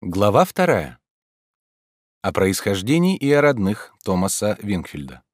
Глава вторая. О происхождении и о родных Томаса Вингфильда.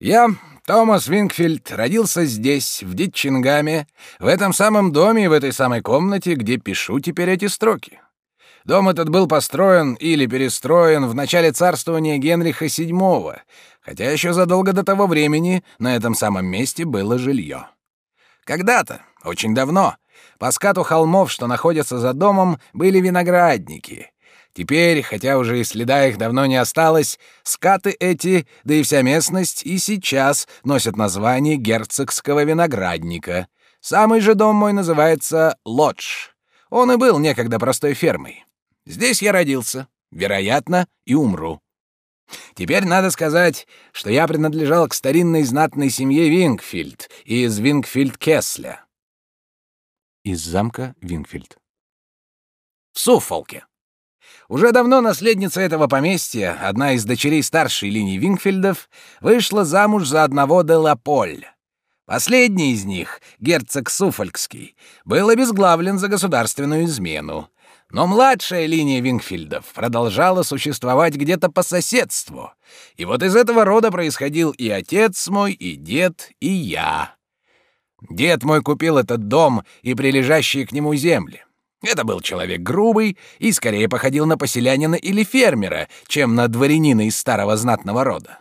Я, Томас Вингфильд, родился здесь, в Дитчингаме, в этом самом доме и в этой самой комнате, где пишу теперь эти строки. Дом этот был построен или перестроен в начале царствования Генриха VII, хотя еще задолго до того времени на этом самом месте было жилье. Когда-то, очень давно, по скату холмов, что находятся за домом, были виноградники. Теперь, хотя уже и следа их давно не осталось, скаты эти, да и вся местность и сейчас носят название герцогского виноградника. Самый же дом мой называется Лодж. Он и был некогда простой фермой. Здесь я родился, вероятно, и умру. Теперь надо сказать, что я принадлежал к старинной знатной семье Вингфильд из Вингфильд-Кесля из замка Вингфильд. В Суффолке. Уже давно наследница этого поместья, одна из дочерей старшей линии Вингфильдов, вышла замуж за одного де Лаполь. Последний из них, герцог Суффолкский, был обезглавлен за государственную измену. Но младшая линия Вингфильдов продолжала существовать где-то по соседству. И вот из этого рода происходил и отец мой, и дед, и я. Дед мой купил этот дом и прилежащие к нему земли. Это был человек грубый и скорее походил на поселянина или фермера, чем на дворянина из старого знатного рода.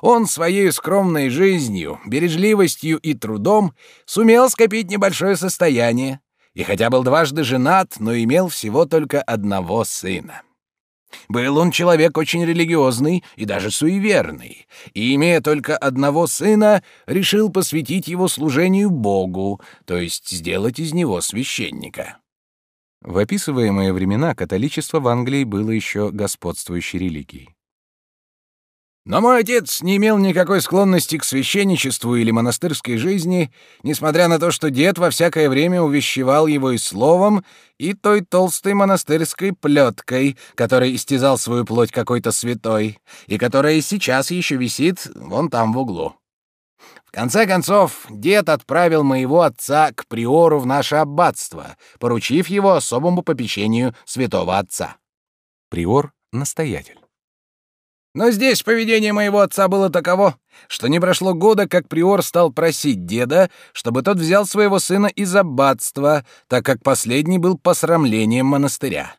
Он своей скромной жизнью, бережливостью и трудом сумел скопить небольшое состояние, и хотя был дважды женат, но имел всего только одного сына. Был он человек очень религиозный и даже суеверный, и, имея только одного сына, решил посвятить его служению Богу, то есть сделать из него священника. В описываемые времена католичество в Англии было еще господствующей религией. Но мой отец не имел никакой склонности к священничеству или монастырской жизни, несмотря на то, что дед во всякое время увещевал его и словом, и той толстой монастырской плеткой, которой истязал свою плоть какой-то святой, и которая сейчас еще висит вон там в углу. В конце концов, дед отправил моего отца к приору в наше аббатство, поручив его особому попечению святого отца. Приор — настоятель. Но здесь поведение моего отца было таково, что не прошло года, как приор стал просить деда, чтобы тот взял своего сына из аббатства, так как последний был посрамлением монастыря.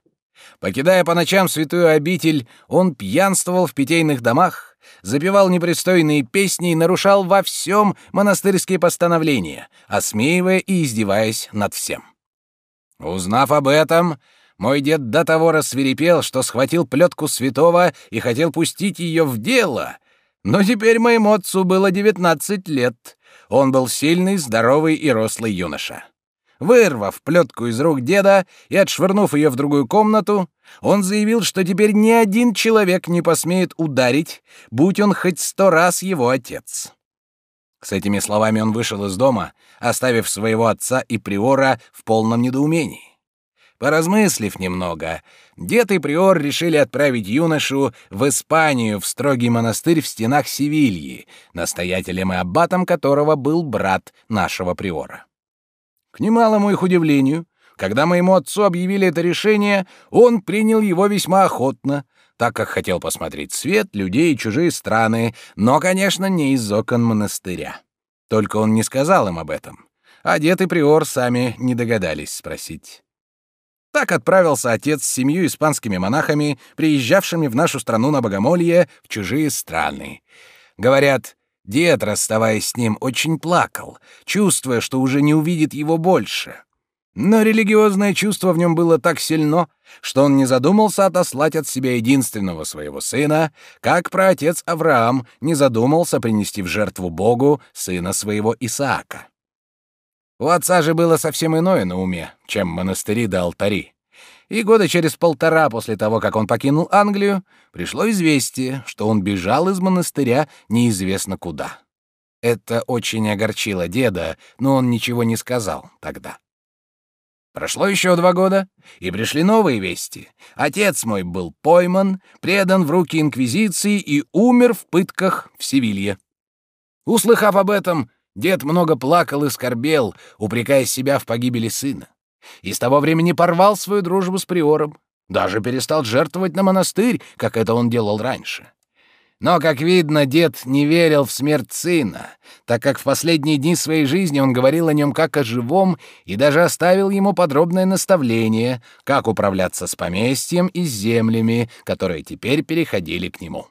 Покидая по ночам святую обитель, он пьянствовал в питейных домах, запевал непристойные песни и нарушал во всем монастырские постановления, осмеивая и издеваясь над всем. Узнав об этом, мой дед до того рассверепел, что схватил плетку святого и хотел пустить ее в дело. Но теперь моему отцу было девятнадцать лет. Он был сильный, здоровый и рослый юноша. Вырвав плетку из рук деда и отшвырнув ее в другую комнату, он заявил, что теперь ни один человек не посмеет ударить, будь он хоть сто раз его отец. С этими словами он вышел из дома, оставив своего отца и приора в полном недоумении. Поразмыслив немного, дед и приор решили отправить юношу в Испанию, в строгий монастырь в стенах Севильи, настоятелем и аббатом которого был брат нашего приора. К немалому их удивлению, когда моему отцу объявили это решение, он принял его весьма охотно, так как хотел посмотреть свет, людей и чужие страны, но, конечно, не из окон монастыря. Только он не сказал им об этом, а дед и приор сами не догадались спросить. Так отправился отец с семью испанскими монахами, приезжавшими в нашу страну на богомолье в чужие страны. Говорят, дед, расставаясь с ним, очень плакал, чувствуя, что уже не увидит его больше. Но религиозное чувство в нем было так сильно, что он не задумался отослать от себя единственного своего сына, как праотец Авраам не задумался принести в жертву Богу сына своего Исаака. У отца же было совсем иное на уме, чем монастыри да алтари. И года через полтора после того, как он покинул Англию, пришло известие, что он бежал из монастыря неизвестно куда. Это очень огорчило деда, но он ничего не сказал тогда. Прошло еще два года, и пришли новые вести. Отец мой был пойман, предан в руки инквизиции и умер в пытках в Севилье. Услыхав об этом, Дед много плакал и скорбел, упрекая себя в погибели сына. и с того времени порвал свою дружбу с приором, даже перестал жертвовать на монастырь, как это он делал раньше. Но, как видно, дед не верил в смерть сына, так как в последние дни своей жизни он говорил о нем как о живом и даже оставил ему подробное наставление, как управляться с поместьем и с землями, которые теперь переходили к нему.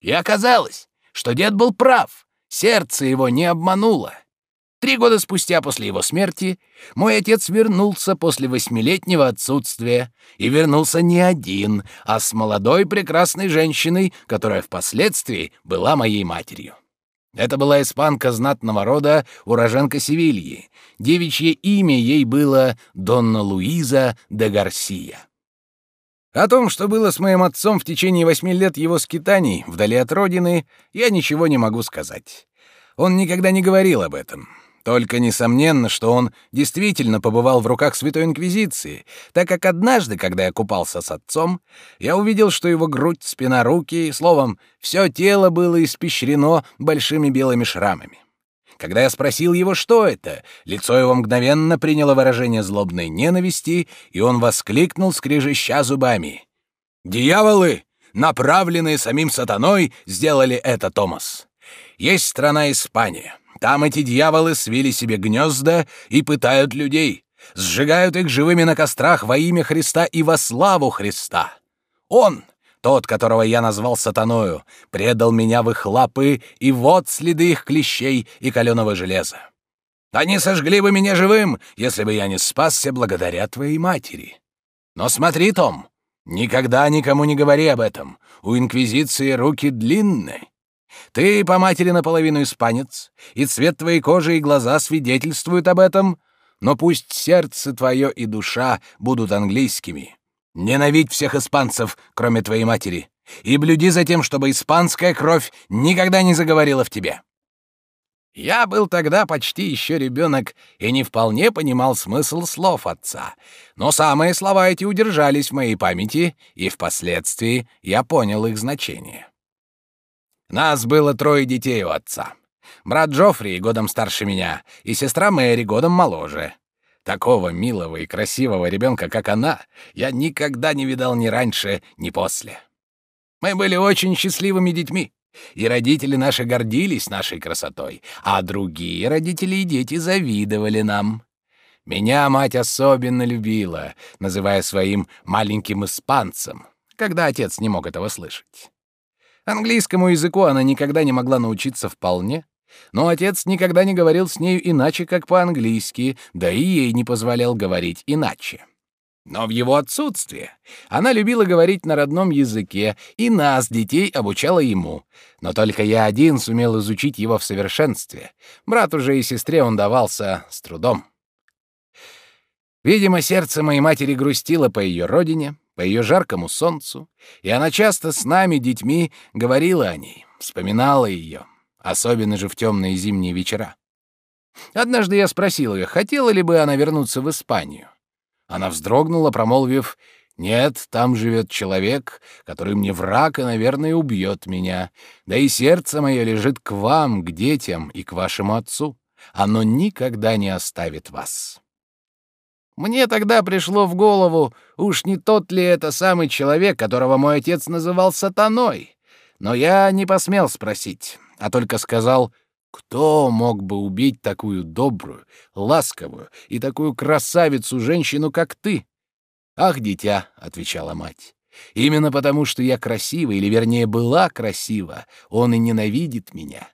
И оказалось, что дед был прав, сердце его не обмануло. Три года спустя после его смерти мой отец вернулся после восьмилетнего отсутствия, и вернулся не один, а с молодой прекрасной женщиной, которая впоследствии была моей матерью. Это была испанка знатного рода, уроженка Севильи. Девичье имя ей было Донна Луиза де Гарсия. О том, что было с моим отцом в течение восьми лет его скитаний вдали от родины, я ничего не могу сказать. Он никогда не говорил об этом. Только несомненно, что он действительно побывал в руках Святой Инквизиции, так как однажды, когда я купался с отцом, я увидел, что его грудь, спина, руки, словом, все тело было испещрено большими белыми шрамами. Когда я спросил его, что это, лицо его мгновенно приняло выражение злобной ненависти, и он воскликнул, скрежеща зубами. «Дьяволы, направленные самим сатаной, сделали это, Томас. Есть страна Испания». Там эти дьяволы свили себе гнезда и пытают людей, сжигают их живыми на кострах во имя Христа и во славу Христа. Он, тот, которого я назвал сатаною, предал меня в их лапы, и вот следы их клещей и каленого железа. Они сожгли бы меня живым, если бы я не спасся благодаря твоей матери. Но смотри, Том, никогда никому не говори об этом. У Инквизиции руки длинные. Ты по матери наполовину испанец, и цвет твоей кожи и глаза свидетельствуют об этом, но пусть сердце твое и душа будут английскими. Ненавидь всех испанцев, кроме твоей матери, и блюди за тем, чтобы испанская кровь никогда не заговорила в тебе. Я был тогда почти еще ребенок и не вполне понимал смысл слов отца, но самые слова эти удержались в моей памяти, и впоследствии я понял их значение. Нас было трое детей у отца. Брат Джоффри годом старше меня, и сестра Мэри годом моложе. Такого милого и красивого ребенка, как она, я никогда не видал ни раньше, ни после. Мы были очень счастливыми детьми, и родители наши гордились нашей красотой, а другие родители и дети завидовали нам. Меня мать особенно любила, называя своим маленьким испанцем, когда отец не мог этого слышать. Английскому языку она никогда не могла научиться вполне, но отец никогда не говорил с нею иначе, как по-английски, да и ей не позволял говорить иначе. Но в его отсутствие она любила говорить на родном языке, и нас, детей, обучала ему. Но только я один сумел изучить его в совершенстве. Брату же и сестре он давался с трудом. Видимо, сердце моей матери грустило по ее родине, по ее жаркому солнцу, и она часто с нами, детьми, говорила о ней, вспоминала ее, особенно же в темные зимние вечера. Однажды я спросил ее, хотела ли бы она вернуться в Испанию. Она вздрогнула, промолвив, «Нет, там живет человек, который мне враг и, наверное, убьет меня. Да и сердце мое лежит к вам, к детям и к вашему отцу. Оно никогда не оставит вас». Мне тогда пришло в голову, уж не тот ли это самый человек, которого мой отец называл сатаной. Но я не посмел спросить, а только сказал, кто мог бы убить такую добрую, ласковую и такую красавицу-женщину, как ты? «Ах, дитя», — отвечала мать, — «именно потому, что я красива, или, вернее, была красива, он и ненавидит меня.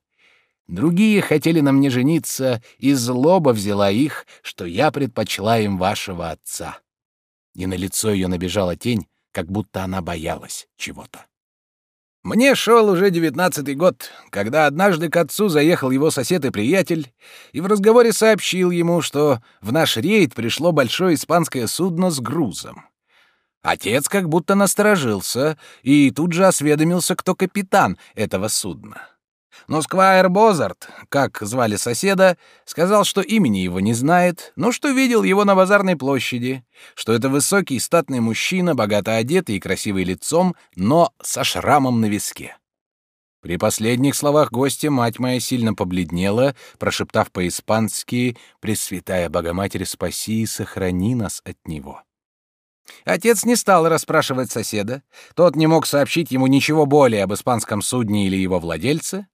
Другие хотели на мне жениться, и злоба взяла их, что я предпочла им вашего отца. И на лицо ее набежала тень, как будто она боялась чего-то. Мне шел уже девятнадцатый год, когда однажды к отцу заехал его сосед и приятель, и в разговоре сообщил ему, что в наш рейд пришло большое испанское судно с грузом. Отец как будто насторожился и тут же осведомился, кто капитан этого судна. Но Сквайр Бозарт, как звали соседа, сказал, что имени его не знает, но что видел его на базарной площади, что это высокий статный мужчина, богато одетый и красивый лицом, но со шрамом на виске. При последних словах гостя мать моя сильно побледнела, прошептав по-испански «Пресвятая Богоматерь, спаси и сохрани нас от него». Отец не стал расспрашивать соседа, тот не мог сообщить ему ничего более об испанском судне или его владельце.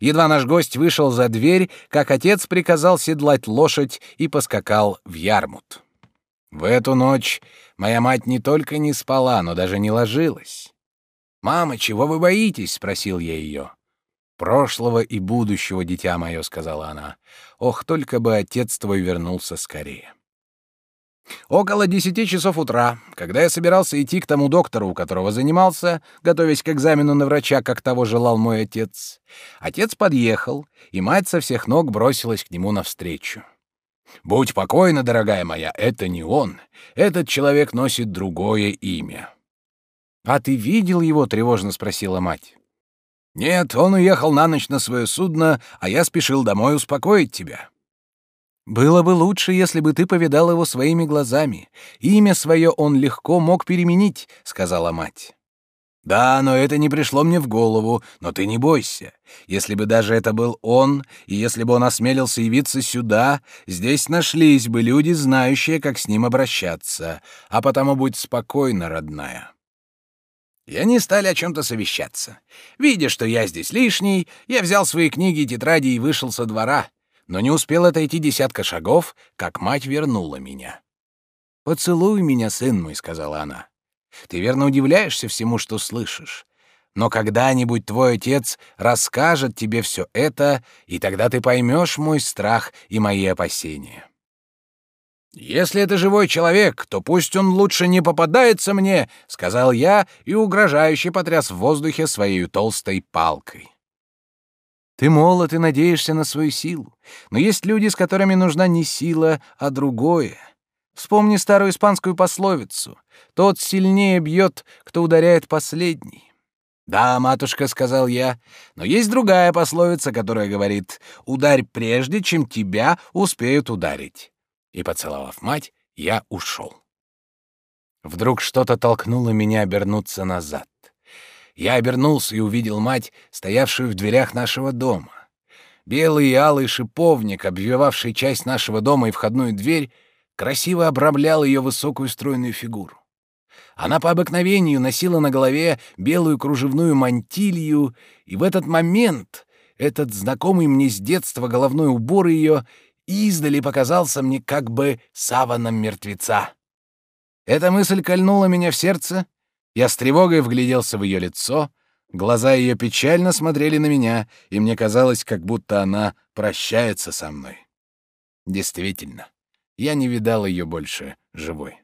Едва наш гость вышел за дверь, как отец приказал седлать лошадь и поскакал в Ярмут. В эту ночь моя мать не только не спала, но даже не ложилась. «Мама, чего вы боитесь?» — спросил я ее. «Прошлого и будущего, дитя мое», — сказала она. «Ох, только бы отец твой вернулся скорее». Около десяти часов утра, когда я собирался идти к тому доктору, у которого занимался, готовясь к экзамену на врача, как того желал мой отец, отец подъехал, и мать со всех ног бросилась к нему навстречу. «Будь покойна, дорогая моя, это не он. Этот человек носит другое имя». «А ты видел его?» — тревожно спросила мать. «Нет, он уехал на ночь на свое судно, а я спешил домой успокоить тебя». Было бы лучше, если бы ты повидал его своими глазами. Имя свое он легко мог переменить, сказала мать. Да, но это не пришло мне в голову, но ты не бойся. Если бы даже это был он, и если бы он осмелился явиться сюда, здесь нашлись бы люди, знающие, как с ним обращаться. А потому будь спокойна, родная. И они стали о чем-то совещаться. Видя, что я здесь лишний, я взял свои книги и тетради и вышел со двора но не успел отойти десятка шагов, как мать вернула меня. «Поцелуй меня, сын мой», — сказала она. «Ты верно удивляешься всему, что слышишь. Но когда-нибудь твой отец расскажет тебе все это, и тогда ты поймешь мой страх и мои опасения». «Если это живой человек, то пусть он лучше не попадается мне», — сказал я и угрожающе потряс в воздухе своей толстой палкой. Ты молод и надеешься на свою силу, но есть люди, с которыми нужна не сила, а другое. Вспомни старую испанскую пословицу: тот сильнее бьет, кто ударяет последний. Да, матушка, сказал я, но есть другая пословица, которая говорит: ударь прежде, чем тебя успеют ударить. И поцеловав мать, я ушел. Вдруг что-то толкнуло меня обернуться назад. Я обернулся и увидел мать, стоявшую в дверях нашего дома. Белый и алый шиповник, обвивавший часть нашего дома и входную дверь, красиво обрамлял ее высокую стройную фигуру. Она по обыкновению носила на голове белую кружевную мантилью, и в этот момент этот знакомый мне с детства головной убор ее издали показался мне как бы саваном мертвеца. Эта мысль кольнула меня в сердце, я с тревогой вгляделся в ее лицо, глаза ее печально смотрели на меня, и мне казалось, как будто она прощается со мной. Действительно, я не видал ее больше живой.